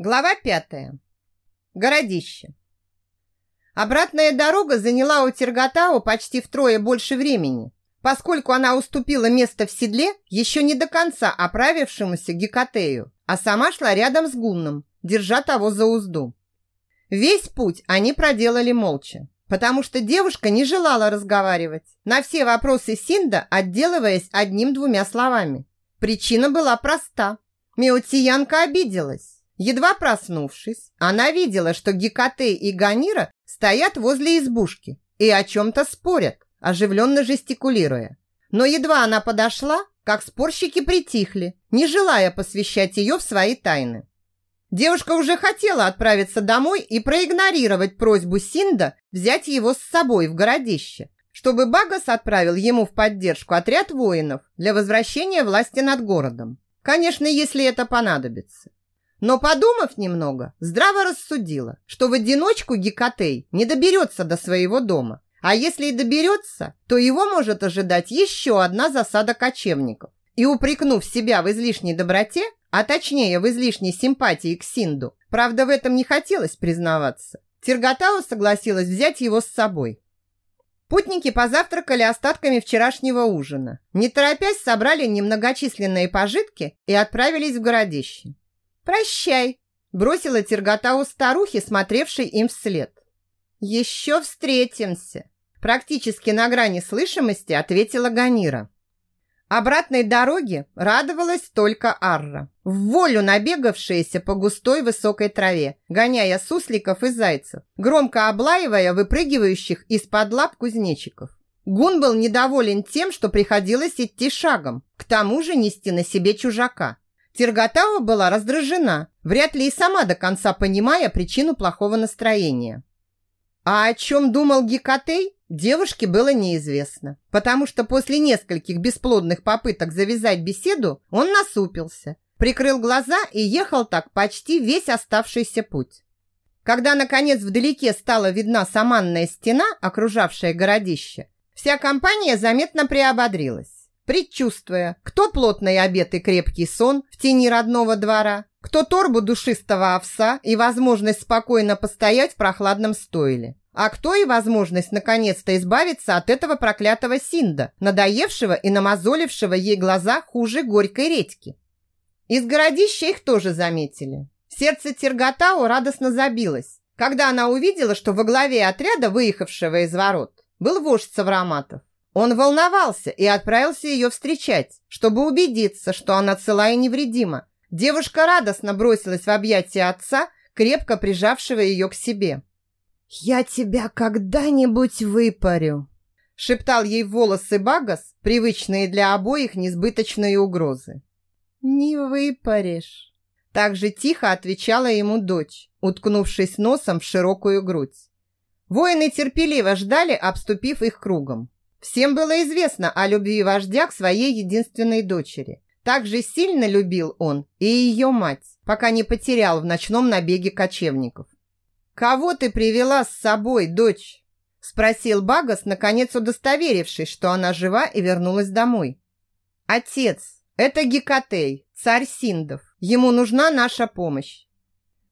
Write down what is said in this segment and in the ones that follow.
Глава пятая. Городище. Обратная дорога заняла у Терготау почти втрое больше времени, поскольку она уступила место в седле еще не до конца оправившемуся Гекатею, а сама шла рядом с Гунном, держа того за узду. Весь путь они проделали молча, потому что девушка не желала разговаривать, на все вопросы Синда отделываясь одним-двумя словами. Причина была проста. Меотиянка обиделась. Едва проснувшись, она видела, что Гекате и Ганира стоят возле избушки и о чем-то спорят, оживленно жестикулируя. Но едва она подошла, как спорщики притихли, не желая посвящать ее в свои тайны. Девушка уже хотела отправиться домой и проигнорировать просьбу Синда взять его с собой в городище, чтобы Багас отправил ему в поддержку отряд воинов для возвращения власти над городом. Конечно, если это понадобится. Но, подумав немного, здраво рассудила, что в одиночку Гекатей не доберется до своего дома. А если и доберется, то его может ожидать еще одна засада кочевников. И упрекнув себя в излишней доброте, а точнее в излишней симпатии к Синду, правда в этом не хотелось признаваться, Тиргатау согласилась взять его с собой. Путники позавтракали остатками вчерашнего ужина. Не торопясь, собрали немногочисленные пожитки и отправились в городище. «Прощай!» – бросила тергота у старухи, смотревшей им вслед. «Еще встретимся!» – практически на грани слышимости ответила Ганира. Обратной дороге радовалась только Арра, в волю набегавшаяся по густой высокой траве, гоняя сусликов и зайцев, громко облаивая выпрыгивающих из-под лап кузнечиков. Гун был недоволен тем, что приходилось идти шагом, к тому же нести на себе чужака. Терготава была раздражена, вряд ли и сама до конца понимая причину плохого настроения. А о чем думал Гекатей, девушке было неизвестно, потому что после нескольких бесплодных попыток завязать беседу он насупился, прикрыл глаза и ехал так почти весь оставшийся путь. Когда, наконец, вдалеке стала видна саманная стена, окружавшая городище, вся компания заметно приободрилась предчувствуя, кто плотный обед и крепкий сон в тени родного двора, кто торбу душистого овса и возможность спокойно постоять в прохладном стойле, а кто и возможность наконец-то избавиться от этого проклятого Синда, надоевшего и намазолившего ей глаза хуже горькой редьки. Из городища их тоже заметили. Сердце Терготау радостно забилось, когда она увидела, что во главе отряда, выехавшего из ворот, был вождь Савраматов. Он волновался и отправился ее встречать, чтобы убедиться, что она цела и невредима. Девушка радостно бросилась в объятия отца, крепко прижавшего ее к себе. «Я тебя когда-нибудь выпарю!» шептал ей волосы Багас, привычные для обоих несбыточные угрозы. «Не выпаришь!» Так же тихо отвечала ему дочь, уткнувшись носом в широкую грудь. Воины терпеливо ждали, обступив их кругом. Всем было известно о любви вождя к своей единственной дочери. Так же сильно любил он и ее мать, пока не потерял в ночном набеге кочевников. «Кого ты привела с собой, дочь?» Спросил Багас, наконец удостоверившись, что она жива и вернулась домой. «Отец, это Гекатей, царь Синдов. Ему нужна наша помощь».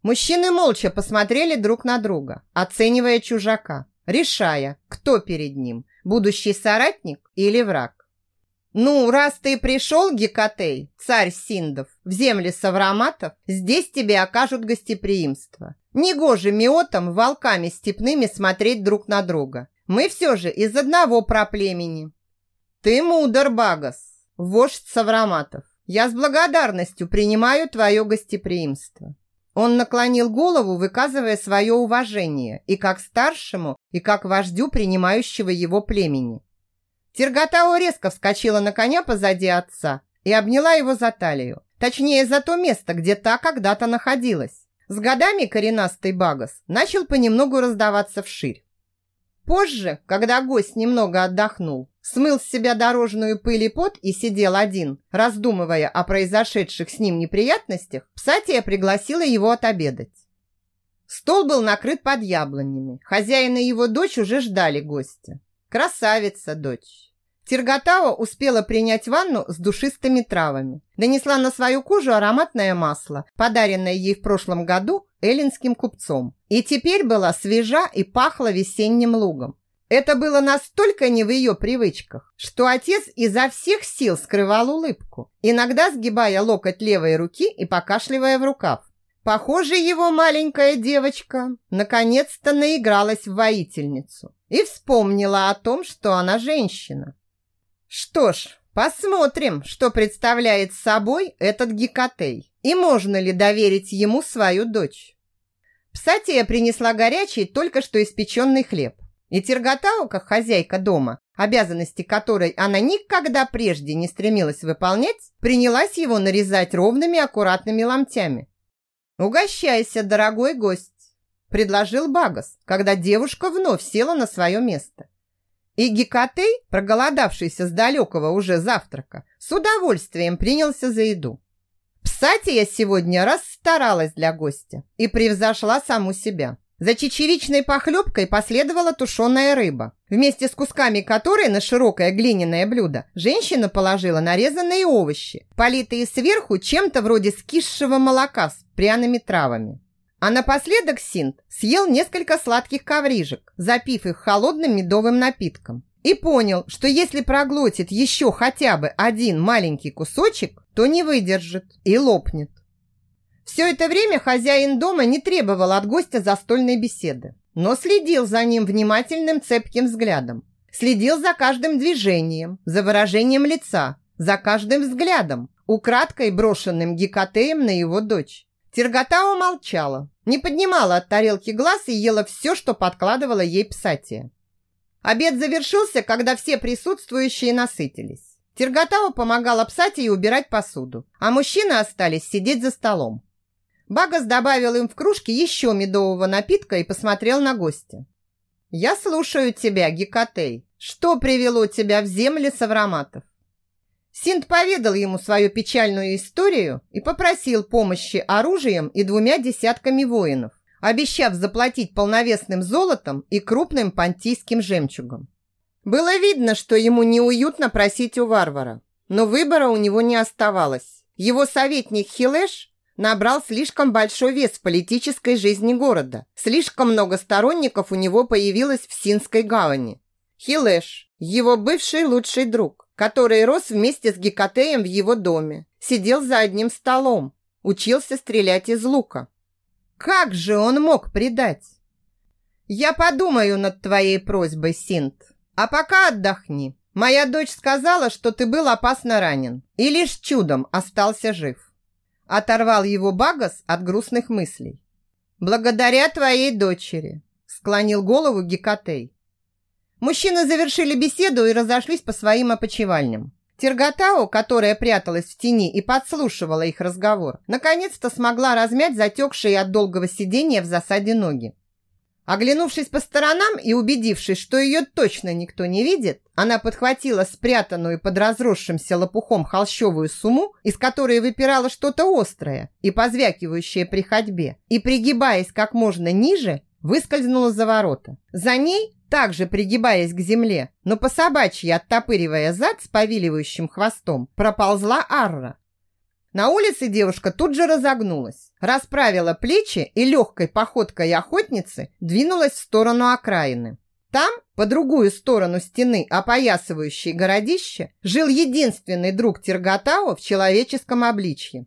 Мужчины молча посмотрели друг на друга, оценивая чужака, решая, кто перед ним – будущий соратник или враг. Ну, раз ты пришел, Гекатей, царь Синдов, в земли Савраматов, здесь тебе окажут гостеприимство. Негоже миотам, волками степными смотреть друг на друга. Мы все же из одного проплемени. Ты мудр, Багас, вождь Савраматов. Я с благодарностью принимаю твое гостеприимство. Он наклонил голову, выказывая свое уважение и как старшему, и как вождю принимающего его племени. Тиргатао резко вскочила на коня позади отца и обняла его за талию, точнее за то место, где та когда-то находилась. С годами коренастый Багас начал понемногу раздаваться вширь. Позже, когда гость немного отдохнул, смыл с себя дорожную пыль и пот и сидел один, раздумывая о произошедших с ним неприятностях, Псатия пригласила его отобедать. Стол был накрыт под яблонями. Хозяин и его дочь уже ждали гостя. Красавица дочь. Тиргатао успела принять ванну с душистыми травами. Донесла на свою кожу ароматное масло, подаренное ей в прошлом году эллинским купцом. И теперь была свежа и пахла весенним лугом. Это было настолько не в ее привычках, что отец изо всех сил скрывал улыбку, иногда сгибая локоть левой руки и покашливая в рукав. Похоже, его маленькая девочка наконец-то наигралась в воительницу и вспомнила о том, что она женщина. Что ж, посмотрим, что представляет собой этот Гекатей и можно ли доверить ему свою дочь. Псатия принесла горячий, только что испеченный хлеб. И Терготау, как хозяйка дома, обязанности которой она никогда прежде не стремилась выполнять, принялась его нарезать ровными аккуратными ломтями. «Угощайся, дорогой гость», – предложил Багас, когда девушка вновь села на свое место. И Гекатей, проголодавшийся с далекого уже завтрака, с удовольствием принялся за еду. Псатия сегодня расстаралась для гостя и превзошла саму себя. За чечевичной похлебкой последовала тушеная рыба, вместе с кусками которой на широкое глиняное блюдо женщина положила нарезанные овощи, политые сверху чем-то вроде скисшего молока с пряными травами. А напоследок Синт съел несколько сладких коврижек, запив их холодным медовым напитком. И понял, что если проглотит еще хотя бы один маленький кусочек, то не выдержит и лопнет. Все это время хозяин дома не требовал от гостя застольной беседы, но следил за ним внимательным цепким взглядом. Следил за каждым движением, за выражением лица, за каждым взглядом, украдкой брошенным Гекатеем на его дочь. Терготава молчала, не поднимала от тарелки глаз и ела все, что подкладывала ей Псатия. Обед завершился, когда все присутствующие насытились. Терготава помогала Псатии убирать посуду, а мужчины остались сидеть за столом. Багас добавил им в кружки еще медового напитка и посмотрел на гостя. «Я слушаю тебя, Гекатей. Что привело тебя в земли Савраматов?» Синт поведал ему свою печальную историю и попросил помощи оружием и двумя десятками воинов, обещав заплатить полновесным золотом и крупным понтийским жемчугом. Было видно, что ему неуютно просить у варвара, но выбора у него не оставалось. Его советник Хилеш набрал слишком большой вес в политической жизни города. Слишком много сторонников у него появилось в Синской гавани. Хилеш, его бывший лучший друг, который рос вместе с Гекатеем в его доме, сидел за одним столом, учился стрелять из лука. Как же он мог предать? Я подумаю над твоей просьбой, Синт. А пока отдохни. Моя дочь сказала, что ты был опасно ранен и лишь чудом остался жив. Оторвал его Багас от грустных мыслей. «Благодаря твоей дочери», – склонил голову Гекатей. Мужчины завершили беседу и разошлись по своим опочивальням. Терготау, которая пряталась в тени и подслушивала их разговор, наконец-то смогла размять затекшие от долгого сидения в засаде ноги. Оглянувшись по сторонам и убедившись, что ее точно никто не видит, она подхватила спрятанную под разросшимся лопухом холщовую сумму, из которой выпирало что-то острое и позвякивающее при ходьбе, и, пригибаясь как можно ниже, выскользнула за ворота. За ней, также пригибаясь к земле, но по собачьи оттопыривая зад с повиливающим хвостом, проползла Арра. На улице девушка тут же разогнулась, расправила плечи и легкой походкой охотницы двинулась в сторону окраины. Там, по другую сторону стены, опоясывающей городище, жил единственный друг Терготао в человеческом обличье.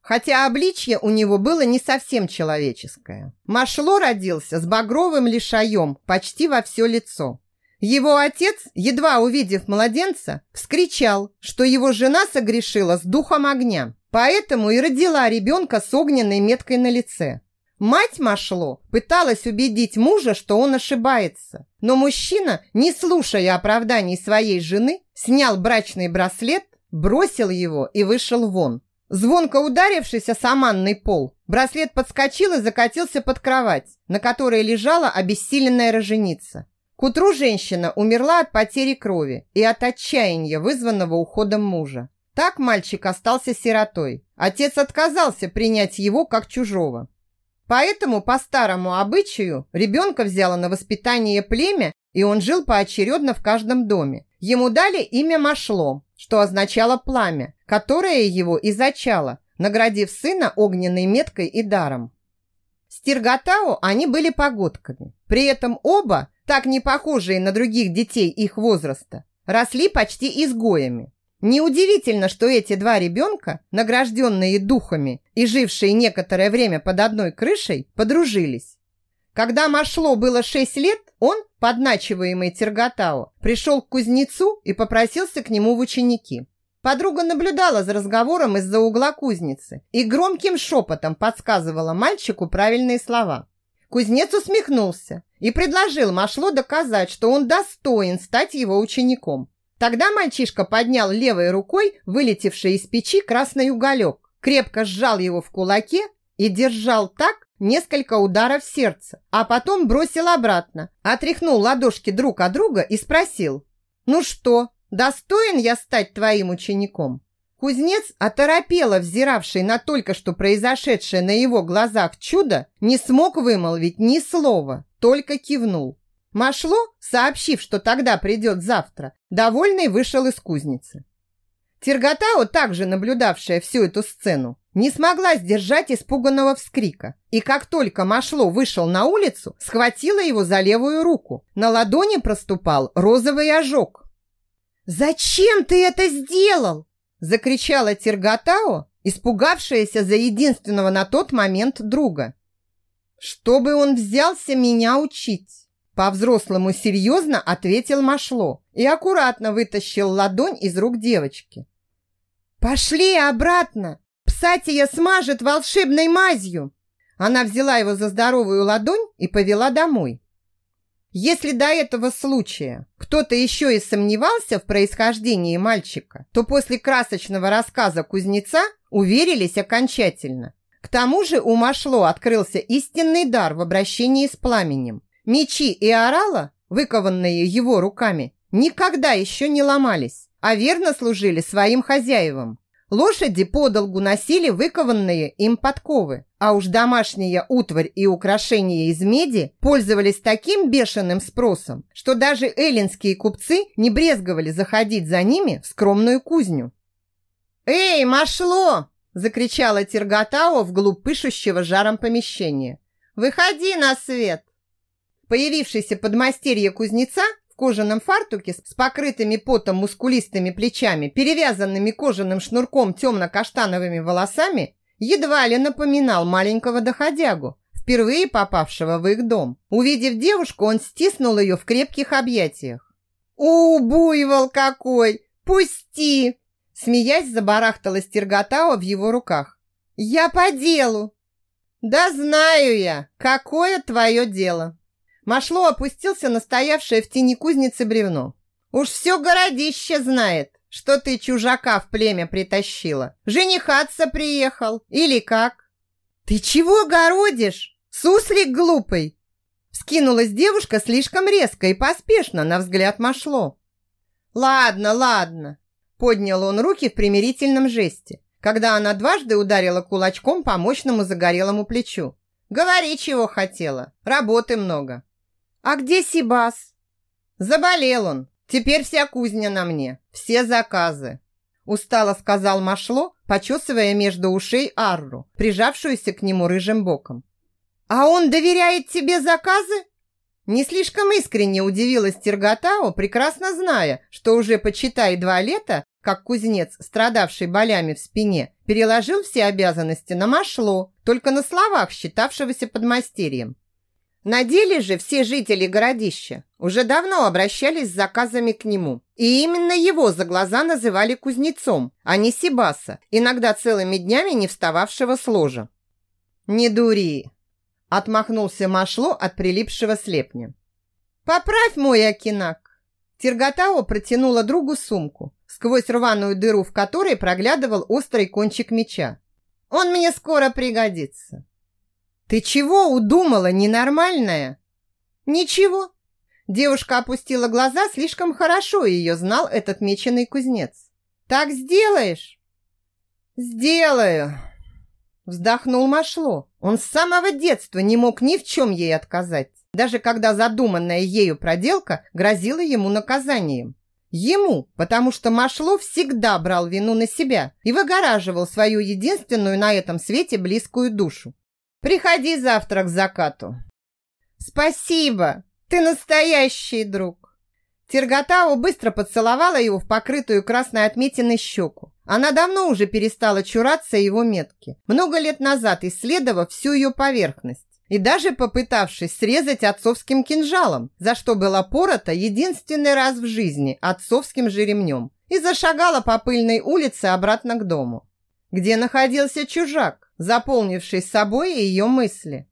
Хотя обличье у него было не совсем человеческое. Машло родился с багровым лишаем почти во все лицо. Его отец, едва увидев младенца, вскричал, что его жена согрешила с духом огня, поэтому и родила ребенка с огненной меткой на лице. Мать Машло пыталась убедить мужа, что он ошибается, но мужчина, не слушая оправданий своей жены, снял брачный браслет, бросил его и вышел вон. Звонко ударившись о саманный пол, браслет подскочил и закатился под кровать, на которой лежала обессиленная роженица. К утру женщина умерла от потери крови и от отчаяния, вызванного уходом мужа. Так мальчик остался сиротой. Отец отказался принять его как чужого. Поэтому по старому обычаю ребенка взяло на воспитание племя, и он жил поочередно в каждом доме. Ему дали имя Машло, что означало пламя, которое его и зачало, наградив сына огненной меткой и даром. С Тиргатао они были погодками. При этом оба, так не похожие на других детей их возраста, росли почти изгоями. Неудивительно, что эти два ребенка, награжденные духами и жившие некоторое время под одной крышей, подружились. Когда Машло было шесть лет, он, подначиваемый Терготао, пришел к кузнецу и попросился к нему в ученики. Подруга наблюдала за разговором из-за угла кузницы и громким шепотом подсказывала мальчику правильные слова. Кузнец усмехнулся и предложил Машло доказать, что он достоин стать его учеником. Тогда мальчишка поднял левой рукой вылетевший из печи красный уголек, крепко сжал его в кулаке и держал так несколько ударов сердца, а потом бросил обратно, отряхнул ладошки друг от друга и спросил, «Ну что, Достоин я стать твоим учеником?» Кузнец, оторопело взиравший на только что произошедшее на его глазах чудо, не смог вымолвить ни слова, только кивнул. Машло, сообщив, что тогда придет завтра, довольный вышел из кузницы. Терготао, также наблюдавшая всю эту сцену, не смогла сдержать испуганного вскрика. И как только Машло вышел на улицу, схватила его за левую руку. На ладони проступал розовый ожог. «Зачем ты это сделал?» Закричала Терготао, испугавшаяся за единственного на тот момент друга. «Чтобы он взялся меня учить!» По-взрослому серьезно ответил Машло и аккуратно вытащил ладонь из рук девочки. «Пошли обратно! Псатия смажет волшебной мазью!» Она взяла его за здоровую ладонь и повела домой. Если до этого случая кто-то еще и сомневался в происхождении мальчика, то после красочного рассказа кузнеца уверились окончательно. К тому же у Машло открылся истинный дар в обращении с пламенем. Мечи и орала, выкованные его руками, никогда еще не ломались, а верно служили своим хозяевам. Лошади подолгу носили выкованные им подковы, а уж домашняя утварь и украшения из меди пользовались таким бешеным спросом, что даже эллинские купцы не брезговали заходить за ними в скромную кузню. «Эй, машло!» – закричала Терготао вглубь пышущего жаром помещения. «Выходи на свет!» Появившийся подмастерье кузнеца в кожаном фартуке с покрытыми потом мускулистыми плечами, перевязанными кожаным шнурком темно-каштановыми волосами, едва ли напоминал маленького доходягу, впервые попавшего в их дом. Увидев девушку, он стиснул ее в крепких объятиях. «У, буйвол какой! Пусти!» Смеясь, забарахталась Терготава в его руках. «Я по делу!» «Да знаю я, какое твое дело!» Машло опустился на стоявшее в тени кузницы бревно. «Уж все городище знает, что ты чужака в племя притащила. Женихаться приехал или как?» «Ты чего городишь? Суслик глупый!» Скинулась девушка слишком резко и поспешно, на взгляд Машло. «Ладно, ладно», – поднял он руки в примирительном жесте, когда она дважды ударила кулачком по мощному загорелому плечу. «Говори, чего хотела. Работы много». «А где Сибас?» «Заболел он. Теперь вся кузня на мне. Все заказы». Устало сказал Машло, почесывая между ушей Арру, прижавшуюся к нему рыжим боком. «А он доверяет тебе заказы?» Не слишком искренне удивилась Терготао, прекрасно зная, что уже почитай два лета, как кузнец, страдавший болями в спине, переложил все обязанности на Машло, только на словах считавшегося подмастерьем. На деле же все жители городища уже давно обращались с заказами к нему. И именно его за глаза называли кузнецом, а не Сибаса, иногда целыми днями не встававшего с ложа. «Не дури!» – отмахнулся Машло от прилипшего слепня. «Поправь мой окинак!» Терготао протянула другу сумку, сквозь рваную дыру в которой проглядывал острый кончик меча. «Он мне скоро пригодится!» «Ты чего удумала, ненормальная?» «Ничего». Девушка опустила глаза, слишком хорошо ее знал этот меченый кузнец. «Так сделаешь?» «Сделаю!» Вздохнул Машло. Он с самого детства не мог ни в чем ей отказать, даже когда задуманная ею проделка грозила ему наказанием. Ему, потому что Машло всегда брал вину на себя и выгораживал свою единственную на этом свете близкую душу. «Приходи завтра к закату». «Спасибо! Ты настоящий друг!» Терготау быстро поцеловала его в покрытую красной отметиной щеку. Она давно уже перестала чураться его метки, много лет назад исследовав всю ее поверхность и даже попытавшись срезать отцовским кинжалом, за что была порота единственный раз в жизни отцовским же ремнем, и зашагала по пыльной улице обратно к дому, где находился чужак, заполнивший собой ее мысли.